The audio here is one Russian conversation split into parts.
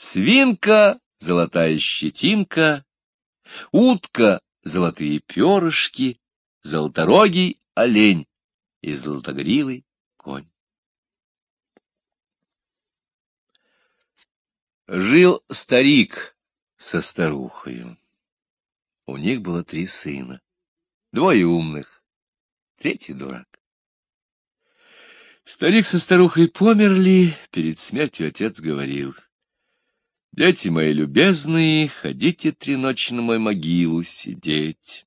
Свинка, золотая щетинка, утка, золотые перышки, золоторогий олень и золотогривый конь. Жил старик со старухою. У них было три сына, двое умных, третий дурак. Старик со старухой померли, перед смертью отец говорил. Дети мои любезные, ходите три ночи на мою могилу сидеть.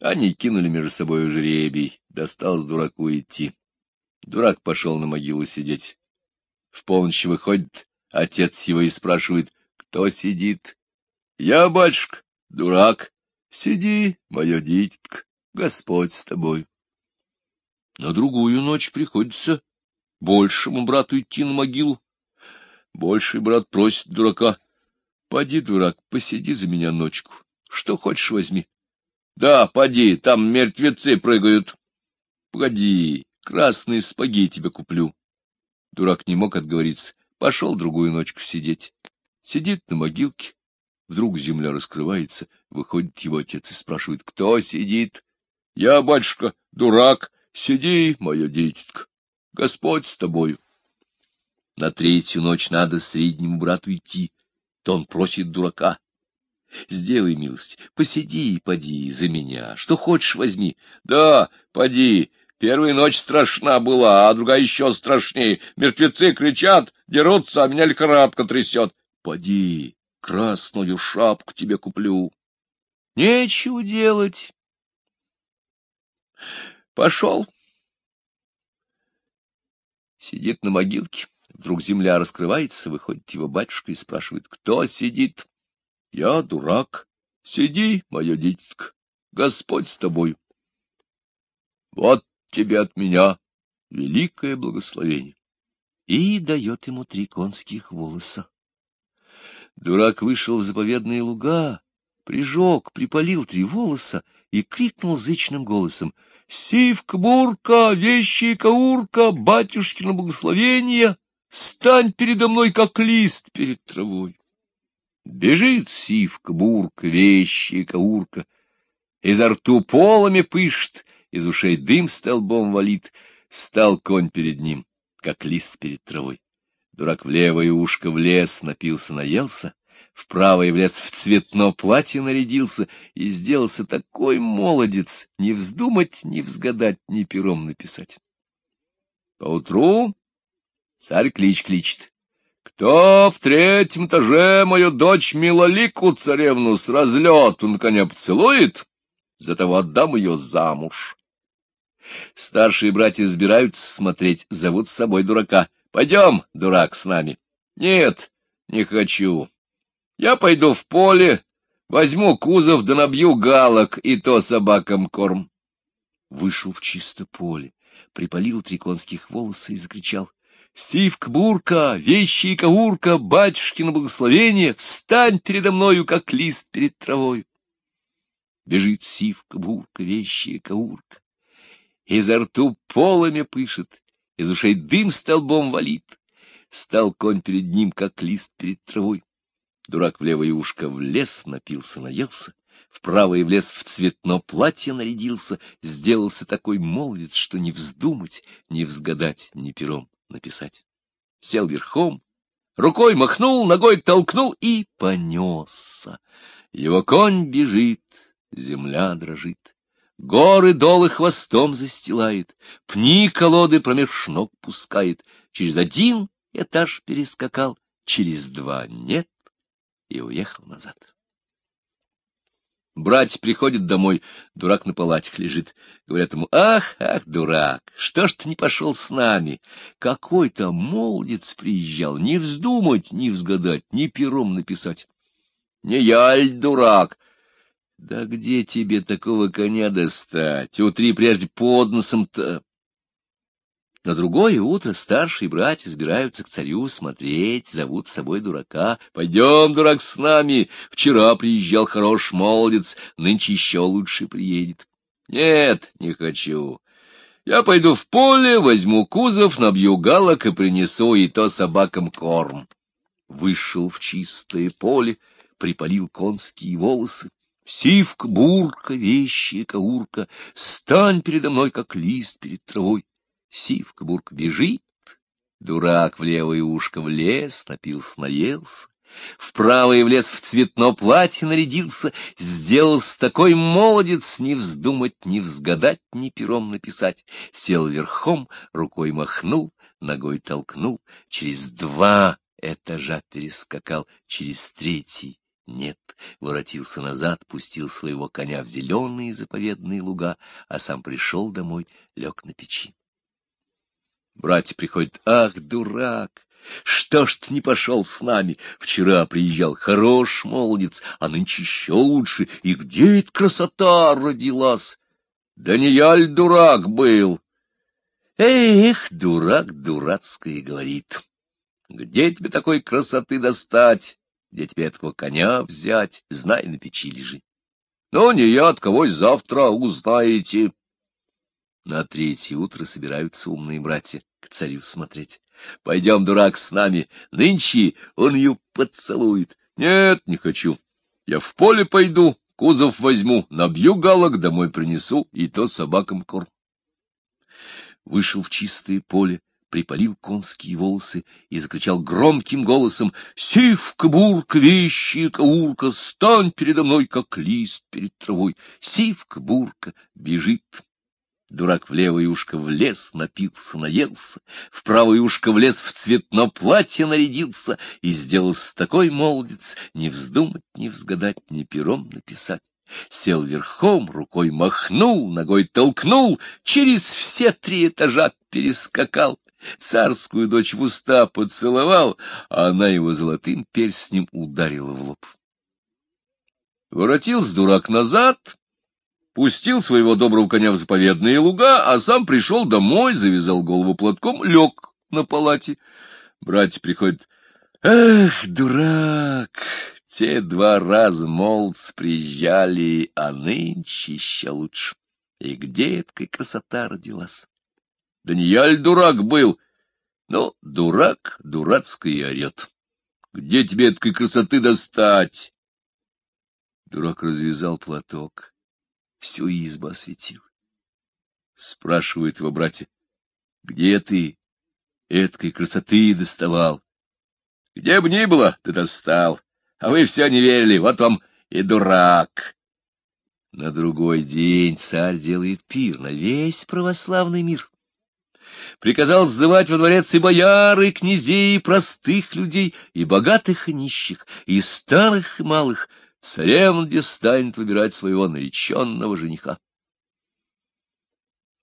Они кинули между собой жребий, досталось дураку идти. Дурак пошел на могилу сидеть. В полночь выходит отец его и спрашивает, кто сидит. Я, батюшка, дурак, сиди, мое дитятко, Господь с тобой. На другую ночь приходится большему брату идти на могилу. Больший брат просит дурака. Поди, дурак, посиди за меня ночку. Что хочешь, возьми. Да, поди, там мертвецы прыгают. Погоди, красные спаги тебе куплю. Дурак не мог отговориться. Пошел другую ночку сидеть. Сидит на могилке. Вдруг земля раскрывается, выходит его отец и спрашивает, кто сидит? Я, батюшка, дурак, Сиди, мое дитятко, Господь с тобою. На третью ночь надо среднему брату идти, то он просит дурака. Сделай милость, посиди и поди за меня, что хочешь возьми. Да, поди, первая ночь страшна была, а другая еще страшнее. Мертвецы кричат, дерутся, а меня лихорадка трясет. Поди, красную шапку тебе куплю. Нечего делать. Пошел. Сидит на могилке. Вдруг земля раскрывается, выходит его батюшка и спрашивает, кто сидит? Я дурак. Сиди, мое дитятко, Господь с тобой. Вот тебе от меня великое благословение. И дает ему три конских волоса. Дурак вышел в заповедные луга, прижег, припалил три волоса и крикнул зычным голосом — Сивка-бурка, вещи-каурка, батюшкино благословение, стань передо мной, как лист перед травой. Бежит сивка-бурка, вещи-каурка, изо рту полами пышет, из ушей дым столбом валит, стал конь перед ним, как лист перед травой. Дурак в левое ушко влез, напился, наелся, в правое влез в цветно платье нарядился и сделался такой молодец, не вздумать, не взгадать, ни пером написать. Поутру царь клич кличет. Кто в третьем этаже мою дочь Милолику царевну с разлету на коня поцелует, за того отдам ее замуж. Старшие братья сбираются смотреть, зовут с собой дурака. Пойдем, дурак, с нами. Нет, не хочу. Я пойду в поле, возьму кузов да набью галок, и то собакам корм. Вышел в чисто поле, припалил три конских волоса и закричал. Сивк-бурка, вещи и каурка, батюшкино благословение, встань передо мною, как лист перед травой. Бежит сивка-бурка, вещи и каурка. Изо рту полами пышет, из ушей дым столбом валит. Стал конь перед ним, как лист перед травой. Дурак в левое ушко влез, напился, наелся, в правое влез в цветно платье нарядился, сделался такой молодец, что не вздумать, не взгадать, ни пером написать. Сел верхом, рукой махнул, ногой толкнул и понесся. Его конь бежит, земля дрожит. Горы долы хвостом застилает, пни колоды промеж ног пускает. Через один этаж перескакал, через два нет и уехал назад. Братья приходят домой, дурак на палатях лежит. Говорят ему, ах, ах, дурак, что ж ты не пошел с нами? Какой-то молодец приезжал, не вздумать, не взгадать, ни пером написать. Не я ль дурак? Да где тебе такого коня достать? Утри прежде под носом-то. На другое утро старшие братья сбираются к царю смотреть, зовут с собой дурака. «Пойдем, дурак, с нами! Вчера приезжал хорош молодец, нынче еще лучше приедет». «Нет, не хочу. Я пойду в поле, возьму кузов, набью галок и принесу, и то собакам корм». вышел в чистое поле, припалил конские волосы. Сивка, бурка, вещи, каурка, стань передо мной, как лист перед травой. Сивка, бурка бежит, дурак в левое ушко влез, напился, наелся. В правое влез в цветно платье нарядился, сделался такой молодец, не вздумать, не взгадать, ни пером написать. Сел верхом, рукой махнул, ногой толкнул, через два этажа перескакал, через третий нет, воротился назад, пустил своего коня в зеленые заповедные луга, а сам пришел домой, лег на печи. Братья приходят, ах, дурак, что ж ты не пошел с нами? Вчера приезжал хорош молодец, а нынче еще лучше. И где эта красота родилась? Да не я ль дурак был? Эх, дурак дурацкое говорит. Где тебе такой красоты достать? Где тебе этого коня взять? Знай, на печи лежи. Ну, не я, от кого завтра узнаете. На третье утро собираются умные братья к царю смотреть. Пойдем, дурак, с нами. Нынче он ее поцелует. Нет, не хочу. Я в поле пойду, кузов возьму, набью галок, домой принесу, и то собакам корм. Вышел в чистое поле, припалил конские волосы и закричал громким голосом «Сивка, бурка, вещи, каурка, стань передо мной, как лист перед травой! Сивка, бурка, бежит!» Дурак в левое ушко влез, напился, наелся, в правое ушко влез, в цветно платье нарядился и сделался такой молодец, не вздумать, не взгадать, ни пером написать. Сел верхом, рукой махнул, ногой толкнул, через все три этажа перескакал, царскую дочь в уста поцеловал, а она его золотым перстнем ударила в лоб. Воротился дурак назад, пустил своего доброго коня в заповедные луга, а сам пришел домой, завязал голову платком, лег на палате. Братья приходят. Эх, дурак! Те два раза молодцы приезжали, а нынче еще лучше. И где эта красота родилась? Да не я ли дурак был? Но дурак дурацкий орет. Где тебе этой красоты достать? Дурак развязал платок всю избу осветил. Спрашивает его братья, где ты эткой красоты доставал? Где бы ни было, ты достал, а вы все не верили, вот вам и дурак. На другой день царь делает пир на весь православный мир. Приказал сзывать во дворец и бояр, и князей, и простых людей, и богатых, и нищих, и старых, и малых — царем где станет выбирать своего нареченного жениха.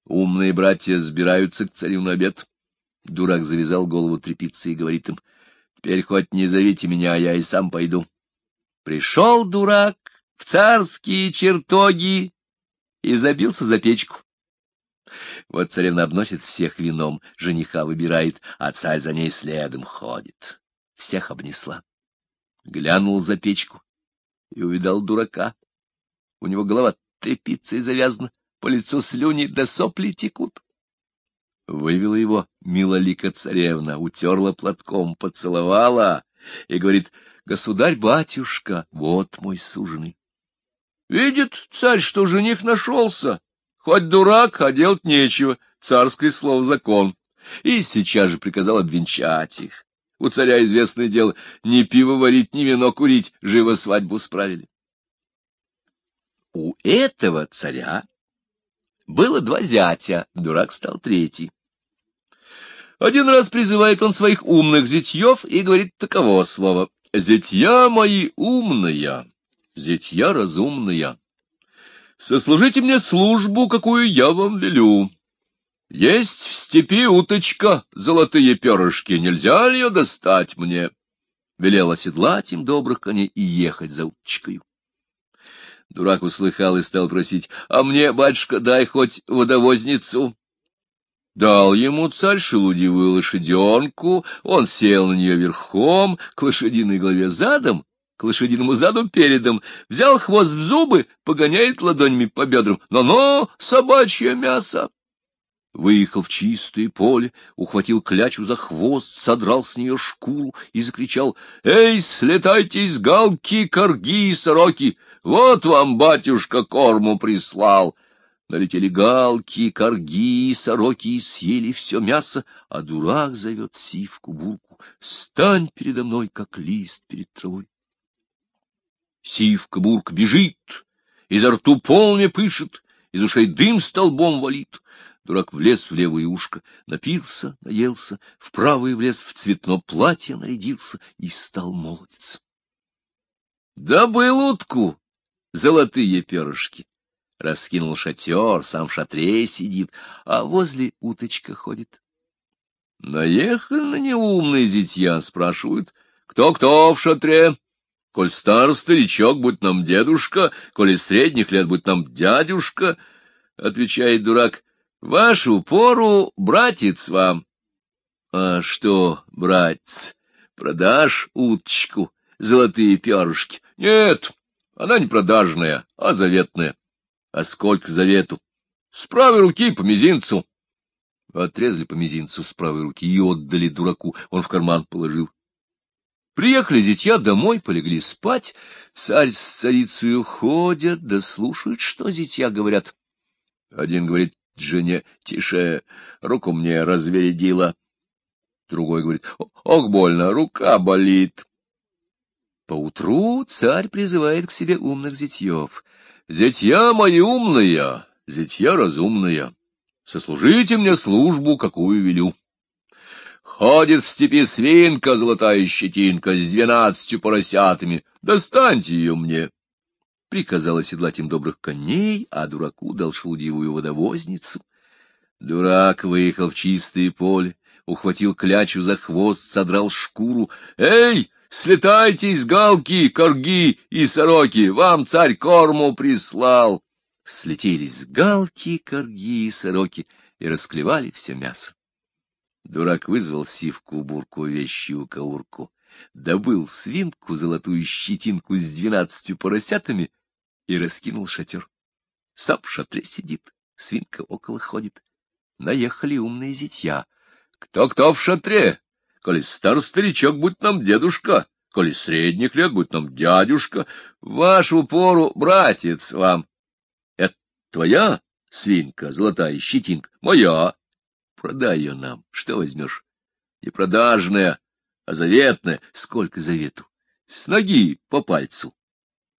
Умные братья сбираются к царю на обед. Дурак завязал голову тряпицей и говорит им, «Теперь хоть не зовите меня, я и сам пойду». Пришел дурак в царские чертоги и забился за печку. Вот царевна обносит всех вином, жениха выбирает, а царь за ней следом ходит. Всех обнесла. Глянул за печку, и увидал дурака. У него голова тряпицей завязана, по лицу слюни да сопли текут. Вывела его милолика царевна, утерла платком, поцеловала и говорит, «Государь-батюшка, вот мой суженый». Видит царь, что жених нашелся, хоть дурак, а делать нечего, царское слово закон, и сейчас же приказал обвенчать их. У царя известное дело, ни пиво варить, ни вино курить, живо свадьбу справили. У этого царя было два зятя, дурак стал третий. Один раз призывает он своих умных зятьев и говорит таково слово. «Зятья мои умные, зятья разумные, сослужите мне службу, какую я вам велю». Есть в степи уточка, золотые перышки, нельзя ли ее достать мне? Велел оседлать им добрых коней и ехать за уточкою. Дурак услыхал и стал просить, а мне, батюшка, дай хоть водовозницу. Дал ему царь шелудивую лошаденку, он сел на нее верхом, к лошадиной голове задом, к лошадиному заду передом, взял хвост в зубы, погоняет ладонями по бедрам. Но-но, собачье мясо! Выехал в чистое поле, ухватил клячу за хвост, содрал с нее шкуру и закричал «Эй, слетайте из галки, корги и сороки! Вот вам батюшка корму прислал!» Налетели галки, корги и сороки и съели все мясо, а дурак зовет сивку-бурку «Стань передо мной, как лист перед травой!» Сивка-бурк бежит, изо рту полме пышет, из ушей дым столбом валит. Дурак влез в левое ушко, напился, наелся, в правое влез, в цветно платье нарядился и стал молодец. Добыл утку, золотые перышки. Раскинул шатер, сам в шатре сидит, а возле уточка ходит. Наехали на неумные зятья, спрашивают, кто-кто в шатре? Коль стар старичок, будь нам дедушка, коли средних лет, будь нам дядюшка, — отвечает дурак, — вашу пору, братец вам. — А что, братец, продашь уточку, золотые перышки? — Нет, она не продажная, а заветная. — А сколько завету? — С правой руки по мизинцу. Отрезали по мизинцу с правой руки и отдали дураку, он в карман положил. Приехали зятья домой, полегли спать. Царь с царицей уходят, да слушают, что зятья говорят. Один говорит жене, тише, руку мне развередила. Другой говорит, ох, больно, рука болит. Поутру царь призывает к себе умных зятьев. Зятья мои умные, зятья разумные, сослужите мне службу, какую велю. Ходит в степи свинка, золотая щетинка, с двенадцатью поросятами. Достаньте ее мне. Приказал оседлать им добрых коней, а дураку дал шелудивую водовозницу. Дурак выехал в чистое поле, ухватил клячу за хвост, содрал шкуру. «Эй, слетайте из галки, корги и сороки, вам царь корму прислал!» Слетелись галки, корги и сороки и расклевали все мясо. Дурак вызвал сивку-бурку, вещую каурку, добыл свинку, золотую щетинку с двенадцатью поросятами и раскинул шатер. Сам в шатре сидит, свинка около ходит. Наехали умные зятья. Кто-кто в шатре? Коли стар старичок, будь нам дедушка, коли средних лет, будь нам дядюшка. Вашу пору, братец, вам. Это твоя свинка, золотая щетинка? Моя. Продай ее нам. Что возьмешь? Не продажная, а заветная. Сколько завету? С ноги по пальцу.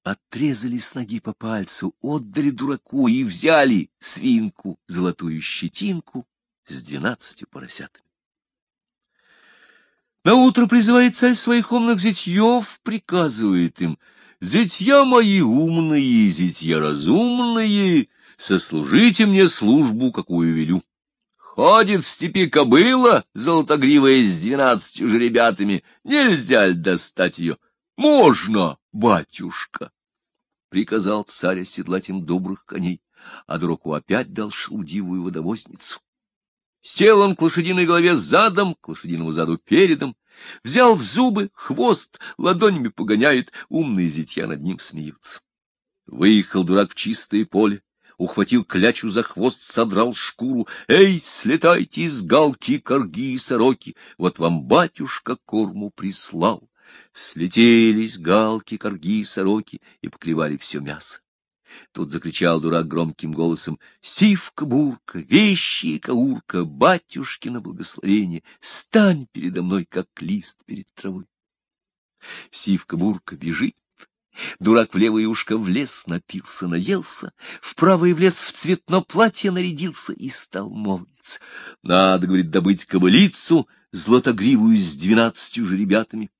Отрезали с ноги по пальцу, отдали дураку и взяли свинку, золотую щетинку с двенадцатью поросятами. Наутро призывает царь своих умных зятьев, приказывает им, «Зятья мои умные, зятья разумные, сослужите мне службу, какую велю». Ходит в степи кобыла, золотогривая с двенадцатью жеребятами. Нельзя ли достать ее? Можно, батюшка. Приказал царь оседлать им добрых коней, а дураку опять дал шелудивую водовозницу. Сел он к лошадиной голове задом, к лошадиному заду передом, взял в зубы хвост, ладонями погоняет, умные зятья над ним смеются. Выехал дурак в чистое поле, ухватил клячу за хвост, содрал шкуру. «Эй, слетайте из галки, корги и сороки! Вот вам батюшка корму прислал!» Слетелись галки, корги сороки и поклевали все мясо. Тут закричал дурак громким голосом «Сивка-бурка, вещи и каурка, батюшкина благословение, стань передо мной, как лист перед травой». Сивка-бурка бежит, Дурак в левое ушко влез, напился, наелся, в правое влез, в цветно платье нарядился и стал молиться. Надо, говорит, добыть кобылицу, златогривую с двенадцатью же ребятами.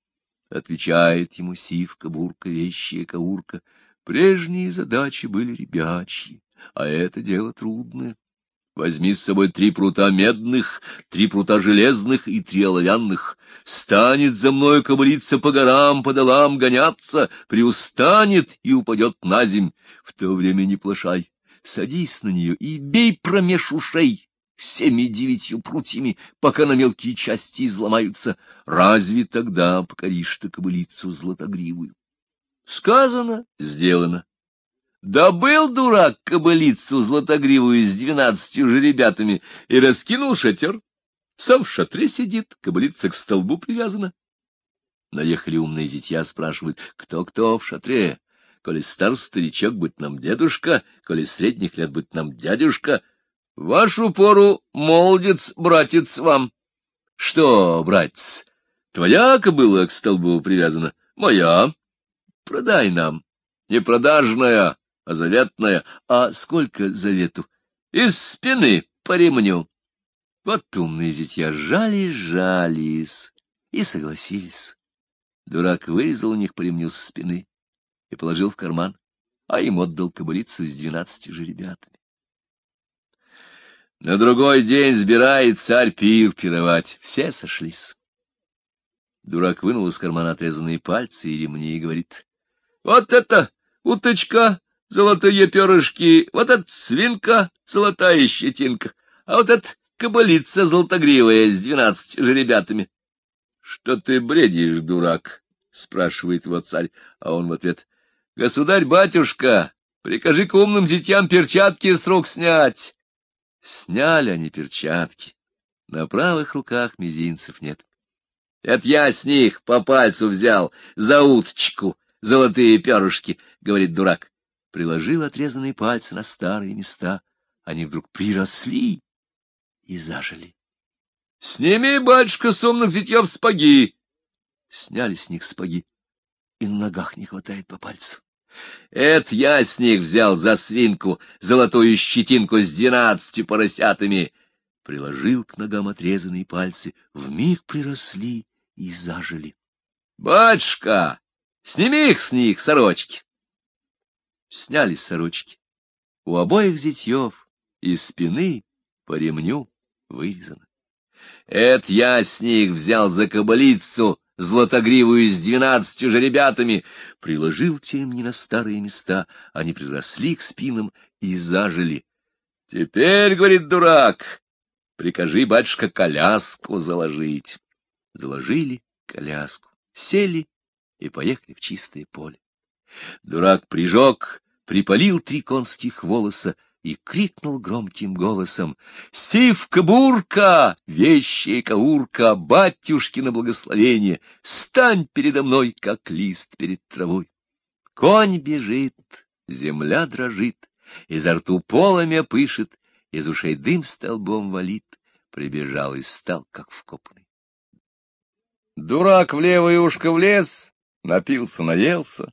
Отвечает ему сивка, бурка, вещая каурка. Прежние задачи были ребячьи, а это дело трудное. Возьми с собой три прута медных, три прута железных и три оловянных. Станет за мною кобылица по горам, по долам гоняться, приустанет и упадет на земь. В то время не плашай, садись на нее и бей промеж ушей всеми девятью прутьями, пока на мелкие части изломаются. Разве тогда покоришь ты кобылицу златогривую? Сказано, сделано. Добыл дурак кобылицу златогривую с двенадцатью же ребятами и раскинул шатер. Сам в шатре сидит, кобылица к столбу привязана. Наехали умные зятья, спрашивают, кто-кто в шатре. Коли стар старичок, быть нам дедушка, коли средних лет, быть нам дядюшка. Вашу пору, молодец, братец, вам. Что, братец, твоя кобыла к столбу привязана? Моя. Продай нам. Не продажная, а заветная. А сколько завету? Из спины по ремню. Вот умные зятья жались-жались и согласились. Дурак вырезал у них по ремню с спины и положил в карман, а им отдал кобылицу с двенадцатью же ребятами. На другой день сбирает царь пир пировать. Все сошлись. Дурак вынул из кармана отрезанные пальцы и ремни и говорит, — Вот это уточка, золотые перышки, вот это свинка, золотая щетинка, а вот это кобылица золотогривая с двенадцатью же ребятами. — Что ты бредишь, дурак? — спрашивает его царь, а он в ответ, — Государь-батюшка, прикажи к умным зятьям перчатки с рук снять. Сняли они перчатки. На правых руках мизинцев нет. Это я с них по пальцу взял за уточку, золотые перышки, — говорит дурак. Приложил отрезанные пальцы на старые места. Они вдруг приросли и зажили. — Сними, батюшка, с умных зятьев спаги. Сняли с них спаги, и на ногах не хватает по пальцу. Это я с них взял за свинку золотую щетинку с двенадцатью поросятами. Приложил к ногам отрезанные пальцы, вмиг приросли и зажили. — Батюшка, сними их с них, сорочки. Сняли сорочки. У обоих зятьев из спины по ремню вырезано. Это я с них взял за кабалицу златогривую с двенадцатью же ребятами, приложил тем не на старые места, они приросли к спинам и зажили. Теперь, — говорит дурак, — прикажи, батюшка, коляску заложить. Заложили коляску, сели и поехали в чистое поле. Дурак прижег, припалил три конских волоса и крикнул громким голосом «Сивка-бурка, вещая каурка, батюшкино благословение, стань передо мной, как лист перед травой!» Конь бежит, земля дрожит, изо рту полами пышет, из ушей дым столбом валит, прибежал и стал, как вкопанный. Дурак в левое ушко влез, напился, наелся,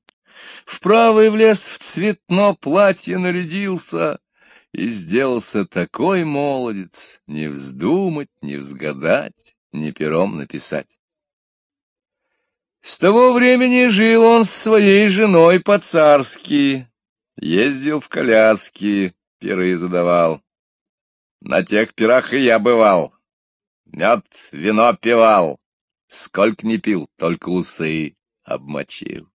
в правый влез в цветно платье нарядился, и сделался такой молодец, не вздумать, не взгадать, не пером написать. С того времени жил он с своей женой по-царски, ездил в коляски, пиры задавал. На тех пирах и я бывал, мед, вино пивал, сколько не пил, только усы обмочил.